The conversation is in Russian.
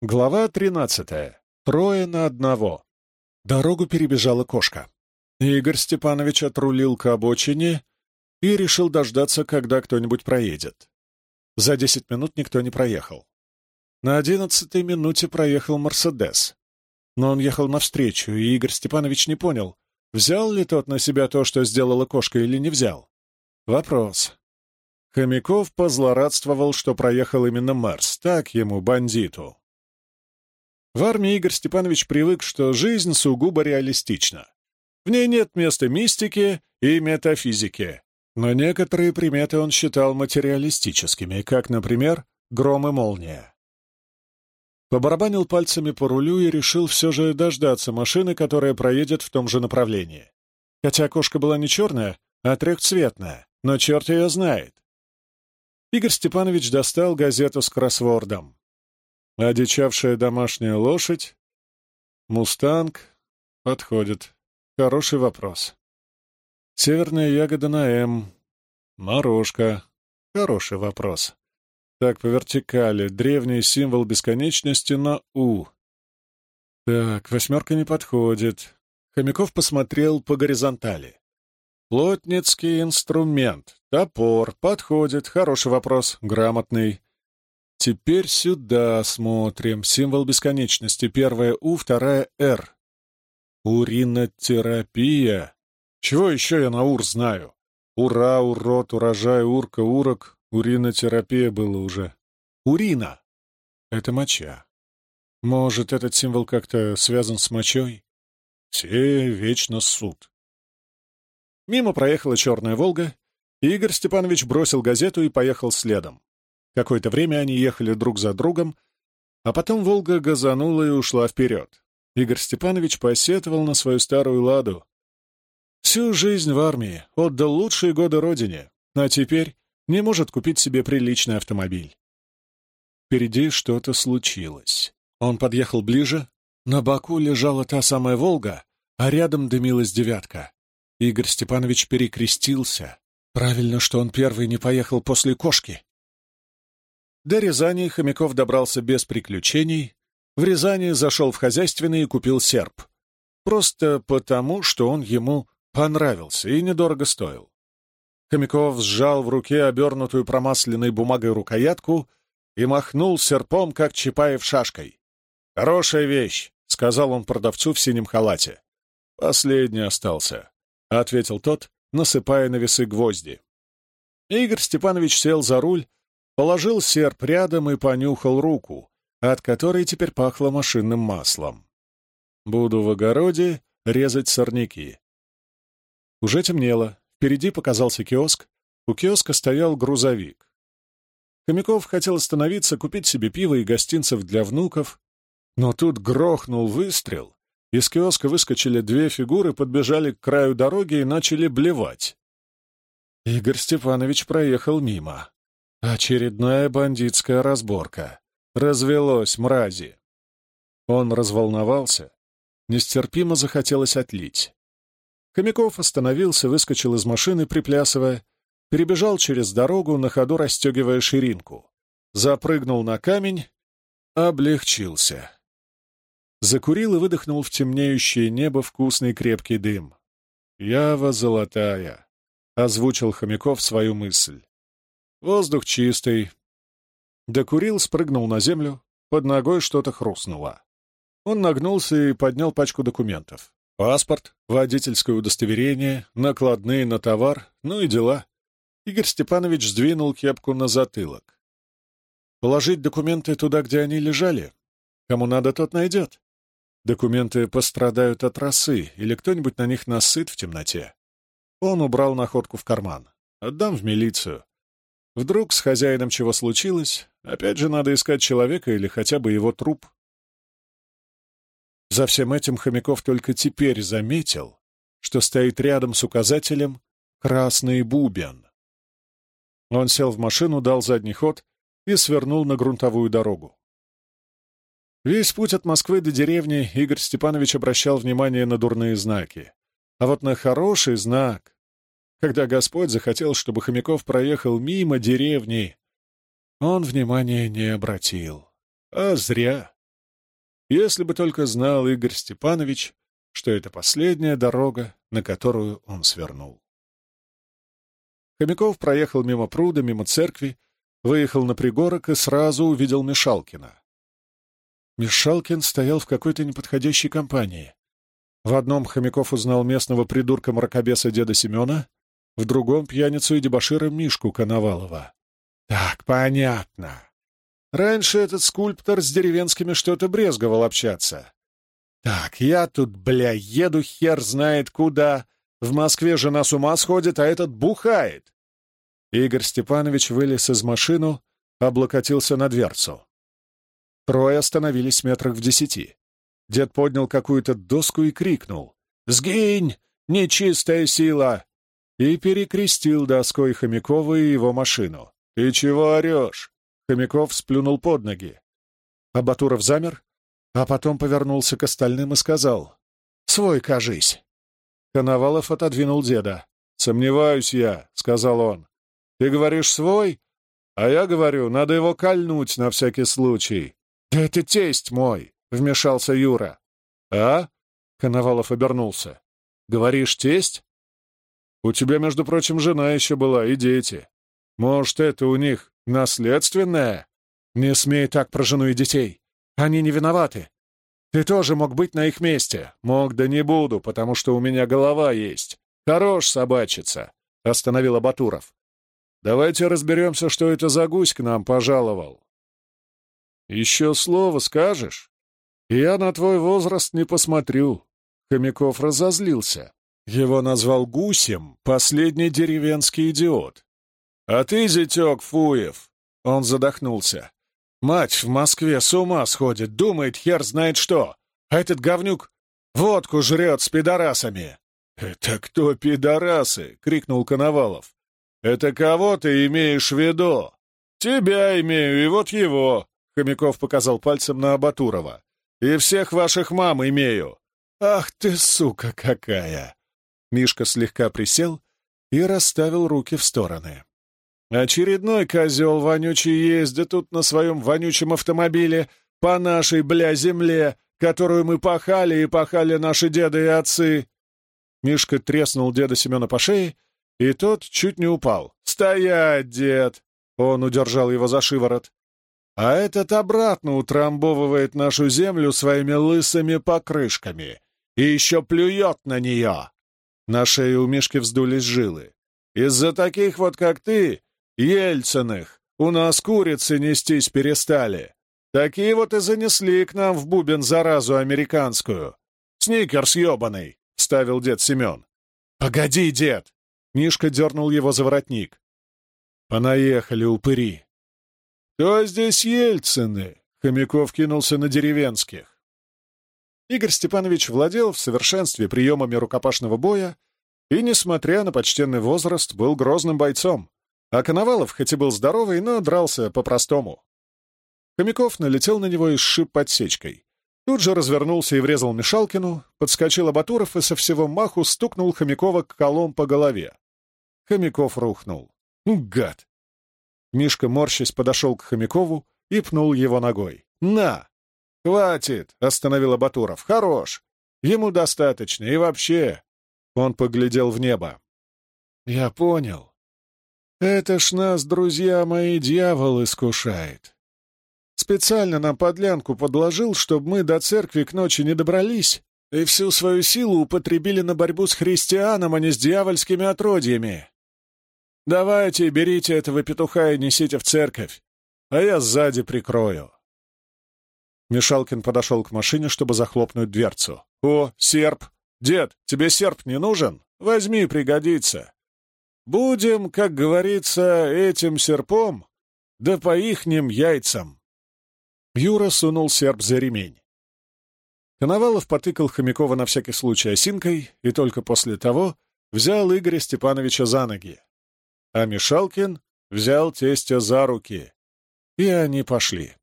Глава тринадцатая. Трое на одного. Дорогу перебежала кошка. Игорь Степанович отрулил к обочине и решил дождаться, когда кто-нибудь проедет. За десять минут никто не проехал. На одиннадцатой минуте проехал «Мерседес». Но он ехал навстречу, и Игорь Степанович не понял, взял ли тот на себя то, что сделала кошка, или не взял. Вопрос. Хомяков позлорадствовал, что проехал именно Мерс, так ему, бандиту. В армии Игорь Степанович привык, что жизнь сугубо реалистична. В ней нет места мистике и метафизике. Но некоторые приметы он считал материалистическими, как, например, гром и молния. Побарабанил пальцами по рулю и решил все же дождаться машины, которая проедет в том же направлении. Хотя окошко была не черная, а трехцветная, но черт ее знает. Игорь Степанович достал газету с кроссвордом. Одичавшая домашняя лошадь? Мустанг? Подходит. Хороший вопрос. Северная ягода на М. Морожка. Хороший вопрос. Так, по вертикали. Древний символ бесконечности на У. Так, восьмерка не подходит. Хомяков посмотрел по горизонтали. Плотницкий инструмент. Топор. Подходит. Хороший вопрос. Грамотный. Теперь сюда смотрим. Символ бесконечности. Первая У, вторая Р. Уринотерапия. Чего еще я на ур знаю? Ура, урод, урожай, урка, урок. Уринотерапия было уже. Урина. Это моча. Может, этот символ как-то связан с мочой? Все вечно суд. Мимо проехала черная «Волга», Игорь Степанович бросил газету и поехал следом. Какое-то время они ехали друг за другом, а потом «Волга» газанула и ушла вперед. Игорь Степанович посетовал на свою старую «Ладу». Всю жизнь в армии, отдал лучшие годы родине, а теперь не может купить себе приличный автомобиль. Впереди что-то случилось. Он подъехал ближе. На боку лежала та самая «Волга», а рядом дымилась «девятка». Игорь Степанович перекрестился. Правильно, что он первый не поехал после кошки. До Рязани Хомяков добрался без приключений. В Рязани зашел в хозяйственный и купил серп. Просто потому, что он ему понравился и недорого стоил. Хомяков сжал в руке обернутую промасленной бумагой рукоятку и махнул серпом, как Чапаев шашкой. «Хорошая вещь», — сказал он продавцу в синем халате. «Последний остался», — ответил тот, насыпая на весы гвозди. Игорь Степанович сел за руль Положил серп рядом и понюхал руку, от которой теперь пахло машинным маслом. Буду в огороде резать сорняки. Уже темнело. Впереди показался киоск. У киоска стоял грузовик. Хомяков хотел остановиться, купить себе пиво и гостинцев для внуков, но тут грохнул выстрел. Из киоска выскочили две фигуры, подбежали к краю дороги и начали блевать. Игорь Степанович проехал мимо. Очередная бандитская разборка. Развелось, мрази. Он разволновался. Нестерпимо захотелось отлить. Хомяков остановился, выскочил из машины, приплясывая, перебежал через дорогу, на ходу расстегивая ширинку. Запрыгнул на камень, облегчился. Закурил и выдохнул в темнеющее небо вкусный крепкий дым. «Ява золотая», — озвучил Хомяков свою мысль. Воздух чистый. Докурил, спрыгнул на землю. Под ногой что-то хрустнуло. Он нагнулся и поднял пачку документов. Паспорт, водительское удостоверение, накладные на товар, ну и дела. Игорь Степанович сдвинул кепку на затылок. Положить документы туда, где они лежали? Кому надо, тот найдет. Документы пострадают от росы, или кто-нибудь на них насыт в темноте. Он убрал находку в карман. Отдам в милицию. Вдруг с хозяином чего случилось? Опять же надо искать человека или хотя бы его труп. За всем этим Хомяков только теперь заметил, что стоит рядом с указателем «Красный бубен». Он сел в машину, дал задний ход и свернул на грунтовую дорогу. Весь путь от Москвы до деревни Игорь Степанович обращал внимание на дурные знаки. А вот на хороший знак когда Господь захотел, чтобы Хомяков проехал мимо деревни, он внимания не обратил. А зря. если бы только знал Игорь Степанович, что это последняя дорога, на которую он свернул. Хомяков проехал мимо пруда, мимо церкви, выехал на пригорок и сразу увидел Мишалкина. Мишалкин стоял в какой-то неподходящей компании. В одном Хомяков узнал местного придурка-мракобеса деда Семена, в другом — пьяницу и дебошира Мишку Коновалова. Так, понятно. Раньше этот скульптор с деревенскими что-то брезговал общаться. Так, я тут, бля, еду хер знает куда. В Москве жена с ума сходит, а этот бухает. Игорь Степанович вылез из машину, облокотился на дверцу. Трое остановились метрах в десяти. Дед поднял какую-то доску и крикнул. «Сгинь, нечистая сила!» И перекрестил доской Хомякова и его машину. «Ты чего орешь?» Хомяков сплюнул под ноги. Абатуров замер, а потом повернулся к остальным и сказал. «Свой, кажись». Коновалов отодвинул деда. «Сомневаюсь я», — сказал он. «Ты говоришь свой?» «А я говорю, надо его кольнуть на всякий случай». «Да это тесть мой», — вмешался Юра. «А?» — Коновалов обернулся. «Говоришь, тесть?» «У тебя, между прочим, жена еще была и дети. Может, это у них наследственное?» «Не смей так про жену и детей. Они не виноваты. Ты тоже мог быть на их месте. Мог, да не буду, потому что у меня голова есть. Хорош собачиться», — остановил Батуров. «Давайте разберемся, что это за гусь к нам пожаловал». «Еще слово скажешь? Я на твой возраст не посмотрю». Хомяков разозлился. Его назвал гусем последний деревенский идиот. «А ты, зятек Фуев!» Он задохнулся. Мать в Москве с ума сходит, думает хер знает что. А этот говнюк водку жрет с пидорасами. «Это кто пидорасы?» — крикнул Коновалов. «Это кого ты имеешь в виду?» «Тебя имею, и вот его!» — Хомяков показал пальцем на Абатурова. «И всех ваших мам имею!» «Ах ты, сука какая!» Мишка слегка присел и расставил руки в стороны. Очередной козел вонючий ездит тут на своем вонючем автомобиле по нашей, бля, земле, которую мы пахали и пахали наши деды и отцы. Мишка треснул деда Семена по шее, и тот чуть не упал. «Стоять, дед!» Он удержал его за шиворот. А этот обратно утрамбовывает нашу землю своими лысыми покрышками и еще плюет на нее. На шее у Мишки вздулись жилы. Из-за таких вот, как ты, Ельциных! У нас курицы нестись перестали. Такие вот и занесли к нам в бубен заразу американскую. Сникерс ебаный!» — ставил дед Семен. «Погоди, дед!» — Мишка дернул его за воротник. «Понаехали упыри!» «Кто здесь Ельцины?» — Хомяков кинулся на деревенских. Игорь Степанович владел в совершенстве приемами рукопашного боя и, несмотря на почтенный возраст, был грозным бойцом. А Коновалов, хоть и был здоровый, но дрался по-простому. Хомяков налетел на него и сшиб подсечкой. Тут же развернулся и врезал Мишалкину, подскочил Абатуров и со всего маху стукнул Хомякова колом по голове. Хомяков рухнул. «Ну, гад!» Мишка, морщась, подошел к Хомякову и пнул его ногой. «На!» «Хватит!» — остановил Абатуров. «Хорош! Ему достаточно. И вообще...» Он поглядел в небо. «Я понял. Это ж нас, друзья мои, дьявол искушает. Специально нам подлянку подложил, чтобы мы до церкви к ночи не добрались и всю свою силу употребили на борьбу с христианом, а не с дьявольскими отродьями. Давайте, берите этого петуха и несите в церковь, а я сзади прикрою. Мишалкин подошел к машине, чтобы захлопнуть дверцу. «О, серп! Дед, тебе серп не нужен? Возьми, пригодится!» Будем, как говорится, этим серпом, да по ихним яйцам. Юра сунул серп за ремень. Коновалов потыкал Хомякова на всякий случай осинкой и только после того взял Игоря Степановича за ноги. А Мишалкин взял тестя за руки. И они пошли.